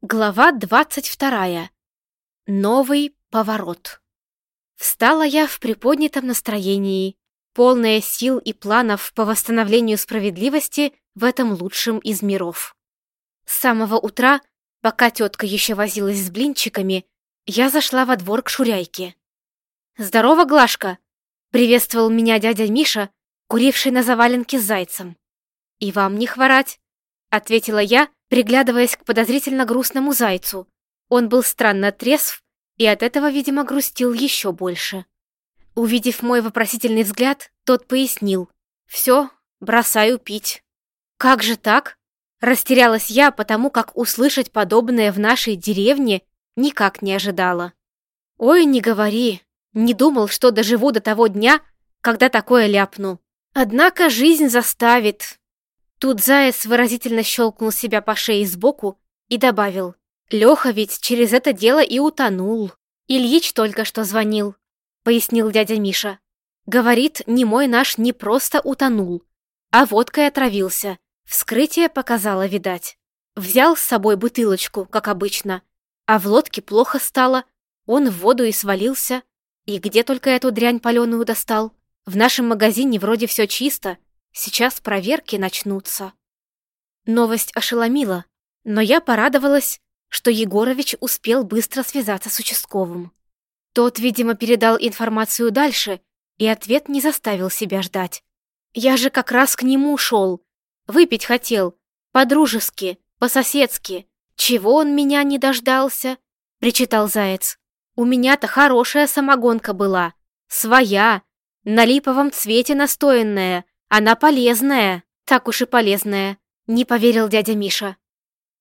Глава двадцать вторая. Новый поворот. Встала я в приподнятом настроении, полная сил и планов по восстановлению справедливости в этом лучшем из миров. С самого утра, пока тетка еще возилась с блинчиками, я зашла во двор к Шуряйке. «Здорово, Глашка!» — приветствовал меня дядя Миша, куривший на заваленке с зайцем. «И вам не хворать!» — ответила я, приглядываясь к подозрительно грустному зайцу. Он был странно трезв и от этого, видимо, грустил еще больше. Увидев мой вопросительный взгляд, тот пояснил. «Все, бросаю пить». «Как же так?» Растерялась я, потому как услышать подобное в нашей деревне никак не ожидала. «Ой, не говори, не думал, что доживу до того дня, когда такое ляпну. Однако жизнь заставит, Тут заяц выразительно щелкнул себя по шее сбоку и добавил. «Леха ведь через это дело и утонул. Ильич только что звонил», — пояснил дядя Миша. «Говорит, не мой наш не просто утонул, а водкой отравился. Вскрытие показало, видать. Взял с собой бутылочку, как обычно, а в лодке плохо стало. Он в воду и свалился. И где только эту дрянь паленую достал? В нашем магазине вроде все чисто, Сейчас проверки начнутся. Новость ошеломила, но я порадовалась, что Егорович успел быстро связаться с участковым. Тот, видимо, передал информацию дальше, и ответ не заставил себя ждать. Я же как раз к нему шел. Выпить хотел. По-дружески, по-соседски. Чего он меня не дождался? Причитал Заяц. У меня-то хорошая самогонка была. Своя. На липовом цвете настоянная. Она полезная, так уж и полезная, не поверил дядя Миша.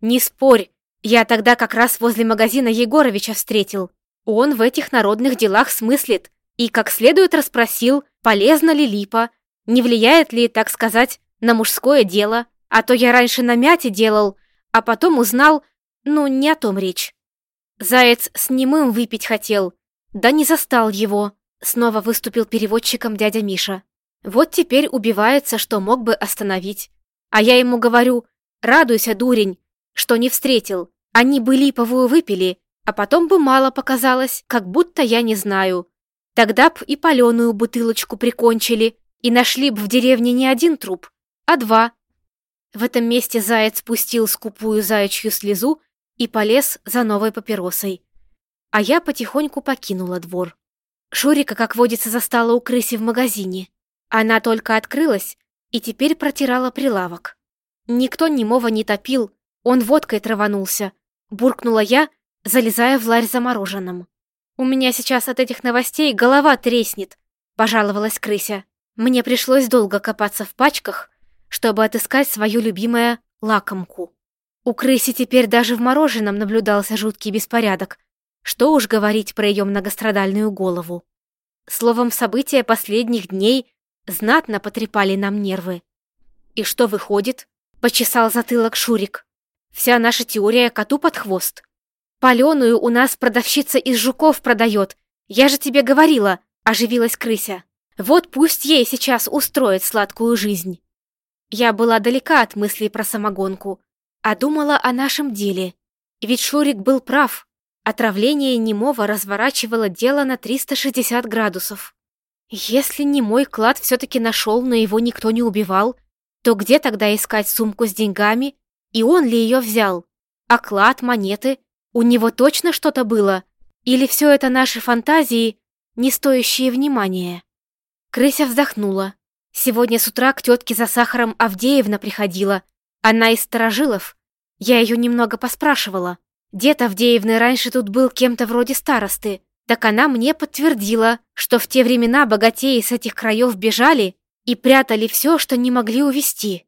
Не спорь, я тогда как раз возле магазина Егоровича встретил. Он в этих народных делах смыслит и как следует расспросил, полезна ли липа, не влияет ли, так сказать, на мужское дело, а то я раньше на мяте делал, а потом узнал, ну, не о том речь. Заяц с немым выпить хотел, да не застал его, снова выступил переводчиком дядя Миша. Вот теперь убивается, что мог бы остановить. А я ему говорю, радуйся, дурень, что не встретил. Они бы липовую выпили, а потом бы мало показалось, как будто я не знаю. Тогда б и паленую бутылочку прикончили, и нашли б в деревне не один труп, а два. В этом месте заяц спустил скупую заячью слезу и полез за новой папиросой. А я потихоньку покинула двор. Шурика, как водится, застала у крыси в магазине. Она только открылась и теперь протирала прилавок. Никто немого не топил, он водкой траванулся. Буркнула я, залезая в ларь замороженным. «У меня сейчас от этих новостей голова треснет», — пожаловалась крыся. Мне пришлось долго копаться в пачках, чтобы отыскать свою любимое лакомку. У крыси теперь даже в мороженом наблюдался жуткий беспорядок. Что уж говорить про ее многострадальную голову. Словом, события последних дней знатно потрепали нам нервы. И что выходит? Почесал затылок Шурик. Вся наша теория коту под хвост. Паленую у нас продавщица из жуков продает. Я же тебе говорила, оживилась крыся. Вот пусть ей сейчас устроит сладкую жизнь. Я была далека от мыслей про самогонку, а думала о нашем деле. Ведь Шурик был прав. Отравление немого разворачивало дело на 360 градусов. Если не мой клад все-таки нашел, но его никто не убивал, то где тогда искать сумку с деньгами? И он ли ее взял? А клад, монеты? У него точно что-то было? Или все это наши фантазии, не стоящие внимания? Крыся вздохнула. Сегодня с утра к тетке за сахаром Авдеевна приходила. Она из сторожилов. Я ее немного поспрашивала. Дед Авдеевны раньше тут был кем-то вроде старосты так она мне подтвердила, что в те времена богатеи с этих краев бежали и прятали все, что не могли увести.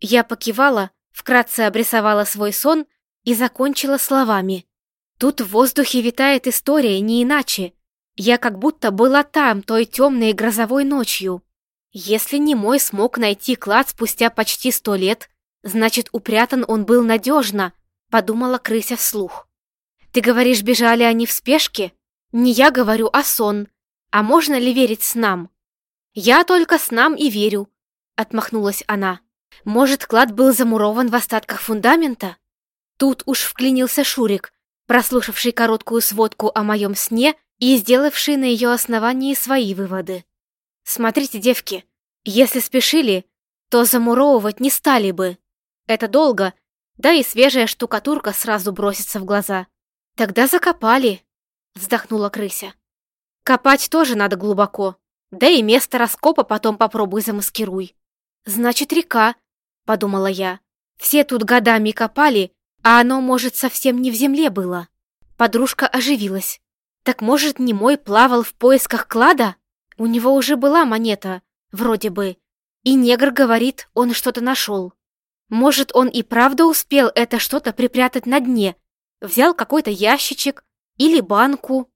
Я покивала, вкратце обрисовала свой сон и закончила словами. Тут в воздухе витает история не иначе. Я как будто была там той темной грозовой ночью. Если не мой смог найти клад спустя почти сто лет, значит, упрятан он был надежно, подумала крыся вслух. Ты говоришь, бежали они в спешке? Не я говорю, а сон. А можно ли верить снам? Я только снам и верю, отмахнулась она. Может, клад был замурован в остатках фундамента? Тут уж вклинился Шурик, прослушавший короткую сводку о моем сне и сделавший на ее основании свои выводы. «Смотрите, девки, если спешили, то замуровывать не стали бы. Это долго, да и свежая штукатурка сразу бросится в глаза. Тогда закопали, вздохнула крыся. Копать тоже надо глубоко, да и место раскопа потом попробуй замаскируй. Значит, река, подумала я. Все тут годами копали, а оно, может, совсем не в земле было. Подружка оживилась. Так может, не мой плавал в поисках клада? У него уже была монета, вроде бы. И негр говорит, он что-то нашел. Может, он и правда успел это что-то припрятать на дне. Взял какой-то ящичек или банку.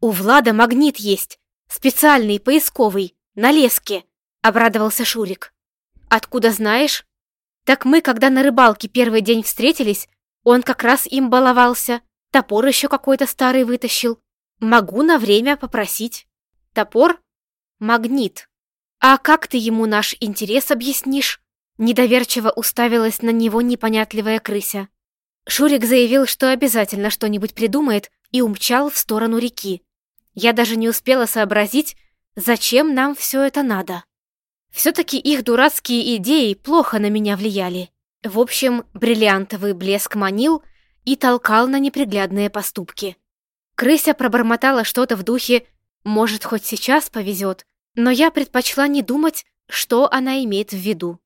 У Влада магнит есть, специальный, поисковый, на леске, обрадовался Шурик. Откуда знаешь? Так мы, когда на рыбалке первый день встретились, он как раз им баловался. Топор еще какой-то старый вытащил. Могу на время попросить. Топор? Магнит. А как ты ему наш интерес объяснишь? Недоверчиво уставилась на него непонятливая крыся. Шурик заявил, что обязательно что-нибудь придумает и умчал в сторону реки. Я даже не успела сообразить, зачем нам все это надо. Все-таки их дурацкие идеи плохо на меня влияли. В общем, бриллиантовый блеск манил и толкал на неприглядные поступки. Крыся пробормотала что-то в духе «может, хоть сейчас повезет», но я предпочла не думать, что она имеет в виду.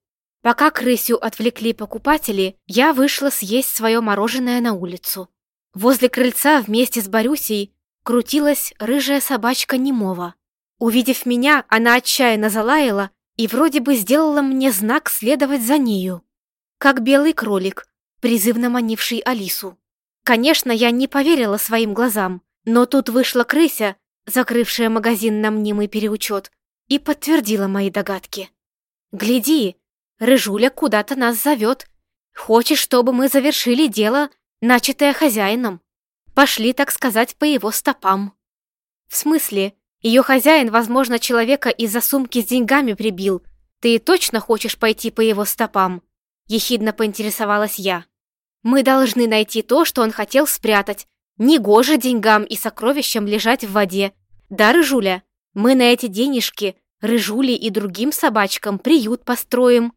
Пока крысю отвлекли покупатели, я вышла съесть свое мороженое на улицу. Возле крыльца вместе с Борюсей крутилась рыжая собачка Немова. Увидев меня, она отчаянно залаяла и вроде бы сделала мне знак следовать за нею. Как белый кролик, призывно манивший Алису. Конечно, я не поверила своим глазам, но тут вышла крыся, закрывшая магазин на мнимый переучет, и подтвердила мои догадки. «Гляди, Рыжуля куда-то нас зовет. Хочет, чтобы мы завершили дело, начатое хозяином. Пошли, так сказать, по его стопам. В смысле, ее хозяин, возможно, человека из-за сумки с деньгами прибил. Ты точно хочешь пойти по его стопам? Ехидно поинтересовалась я. Мы должны найти то, что он хотел спрятать. Негоже деньгам и сокровищам лежать в воде. Да, Рыжуля, мы на эти денежки Рыжули и другим собачкам приют построим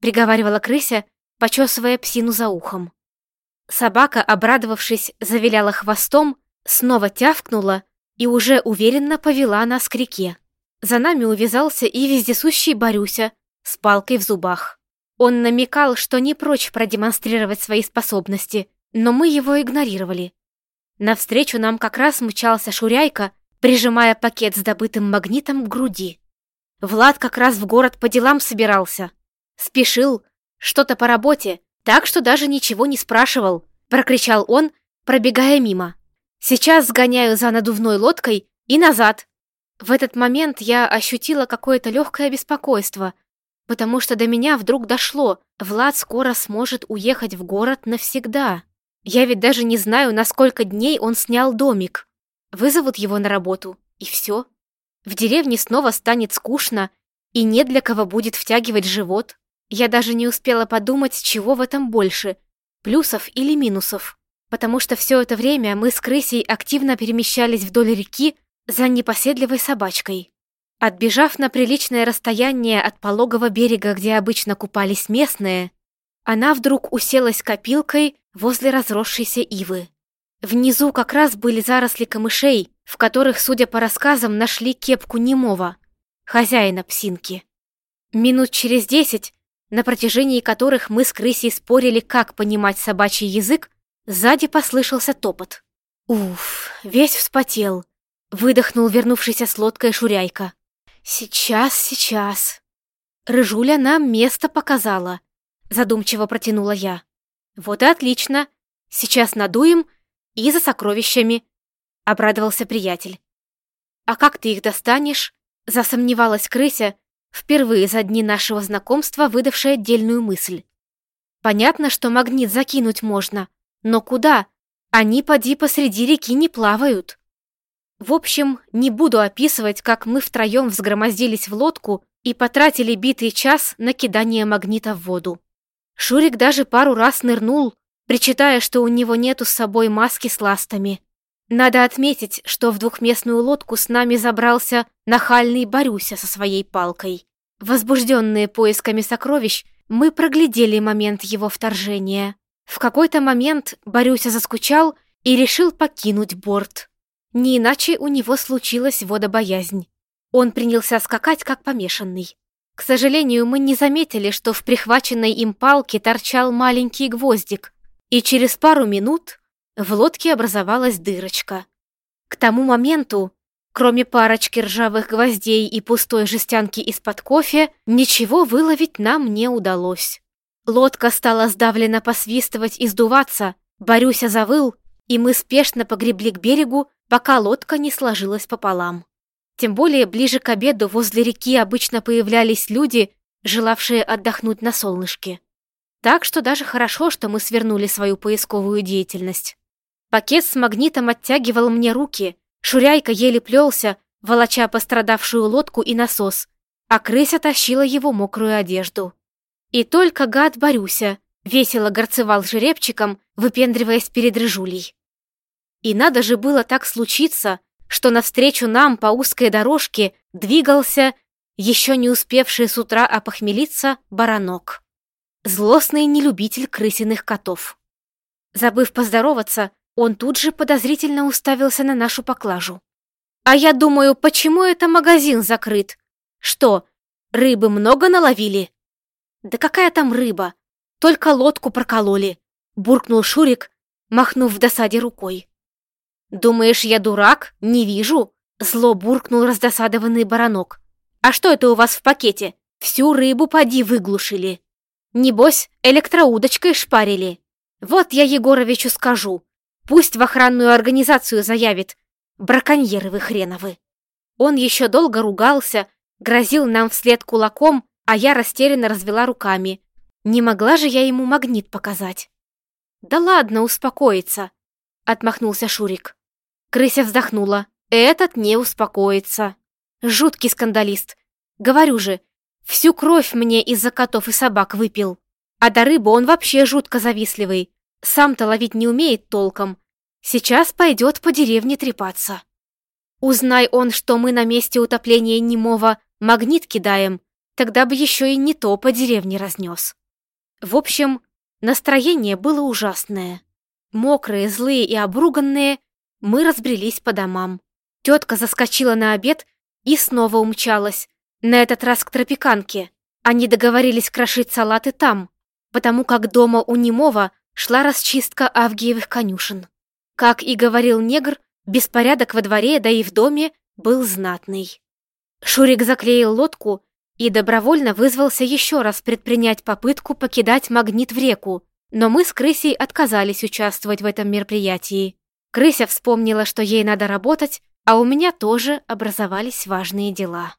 приговаривала крыся, почесывая псину за ухом. Собака, обрадовавшись, завиляла хвостом, снова тявкнула и уже уверенно повела нас к реке. За нами увязался и вездесущий Борюся с палкой в зубах. Он намекал, что не прочь продемонстрировать свои способности, но мы его игнорировали. Навстречу нам как раз мчался Шуряйка, прижимая пакет с добытым магнитом к груди. Влад как раз в город по делам собирался. Спешил, что-то по работе, так что даже ничего не спрашивал, прокричал он, пробегая мимо. Сейчас сгоняю за надувной лодкой и назад. В этот момент я ощутила какое-то легкое беспокойство, потому что до меня вдруг дошло, Влад скоро сможет уехать в город навсегда. Я ведь даже не знаю, на сколько дней он снял домик. Вызовут его на работу, и все. В деревне снова станет скучно, и не для кого будет втягивать живот. Я даже не успела подумать, чего в этом больше, плюсов или минусов, потому что все это время мы с крысей активно перемещались вдоль реки за непоседливой собачкой. Отбежав на приличное расстояние от пологого берега, где обычно купались местные, она вдруг уселась копилкой возле разросшейся ивы. Внизу как раз были заросли камышей, в которых, судя по рассказам, нашли кепку немого, хозяина псинки. Минут через десять на протяжении которых мы с крысей спорили, как понимать собачий язык, сзади послышался топот. Уф, весь вспотел. Выдохнул вернувшийся с лодкой Шуряйка. Сейчас, сейчас. Рыжуля нам место показала. Задумчиво протянула я. Вот и отлично. Сейчас надуем и за сокровищами. Обрадовался приятель. А как ты их достанешь? Засомневалась крыся, впервые за дни нашего знакомства выдавшая отдельную мысль. Понятно, что магнит закинуть можно, но куда? Они поди посреди реки не плавают. В общем, не буду описывать, как мы втроем взгромоздились в лодку и потратили битый час на кидание магнита в воду. Шурик даже пару раз нырнул, причитая, что у него нету с собой маски с ластами. Надо отметить, что в двухместную лодку с нами забрался нахальный Борюся со своей палкой. Возбужденные поисками сокровищ, мы проглядели момент его вторжения. В какой-то момент Борюся заскучал и решил покинуть борт. Не иначе у него случилась водобоязнь. Он принялся скакать, как помешанный. К сожалению, мы не заметили, что в прихваченной им палке торчал маленький гвоздик, и через пару минут в лодке образовалась дырочка. К тому моменту, кроме парочки ржавых гвоздей и пустой жестянки из-под кофе, ничего выловить нам не удалось. Лодка стала сдавленно посвистывать и сдуваться, Борюся завыл, и мы спешно погребли к берегу, пока лодка не сложилась пополам. Тем более ближе к обеду возле реки обычно появлялись люди, желавшие отдохнуть на солнышке. Так что даже хорошо, что мы свернули свою поисковую деятельность. Пакет с магнитом оттягивал мне руки, Шуряйка еле плелся, волоча пострадавшую лодку и насос, а крыся тащила его мокрую одежду. И только гад Борюся весело горцевал жеребчиком, выпендриваясь перед рыжулей. И надо же было так случиться, что навстречу нам по узкой дорожке двигался, еще не успевший с утра опохмелиться, баранок. Злостный нелюбитель крысиных котов. Забыв поздороваться, он тут же подозрительно уставился на нашу поклажу. «А я думаю, почему это магазин закрыт? Что, рыбы много наловили?» «Да какая там рыба? Только лодку прокололи», — буркнул Шурик, махнув в досаде рукой. «Думаешь, я дурак? Не вижу!» Зло буркнул раздосадованный баранок. «А что это у вас в пакете? Всю рыбу поди выглушили. Небось, электроудочкой шпарили. Вот я Егоровичу скажу. Пусть в охранную организацию заявит. Браконьеры вы хреновы». Он еще долго ругался, грозил нам вслед кулаком, а я растерянно развела руками. Не могла же я ему магнит показать. «Да ладно, успокоиться», — отмахнулся Шурик. Крыся вздохнула. Этот не успокоится. Жуткий скандалист. Говорю же, всю кровь мне из-за котов и собак выпил. А до рыбы он вообще жутко завистливый. Сам-то ловить не умеет толком. Сейчас пойдет по деревне трепаться. Узнай он, что мы на месте утопления немого магнит кидаем, тогда бы еще и не то по деревне разнес. В общем, настроение было ужасное. Мокрые, злые и обруганные, мы разбрелись по домам. Тетка заскочила на обед и снова умчалась, на этот раз к тропиканке. Они договорились крошить салаты там, потому как дома у немого шла расчистка авгиевых конюшен. Как и говорил негр, беспорядок во дворе, да и в доме, был знатный. Шурик заклеил лодку и добровольно вызвался еще раз предпринять попытку покидать магнит в реку, но мы с крысей отказались участвовать в этом мероприятии. Крыся вспомнила, что ей надо работать, а у меня тоже образовались важные дела.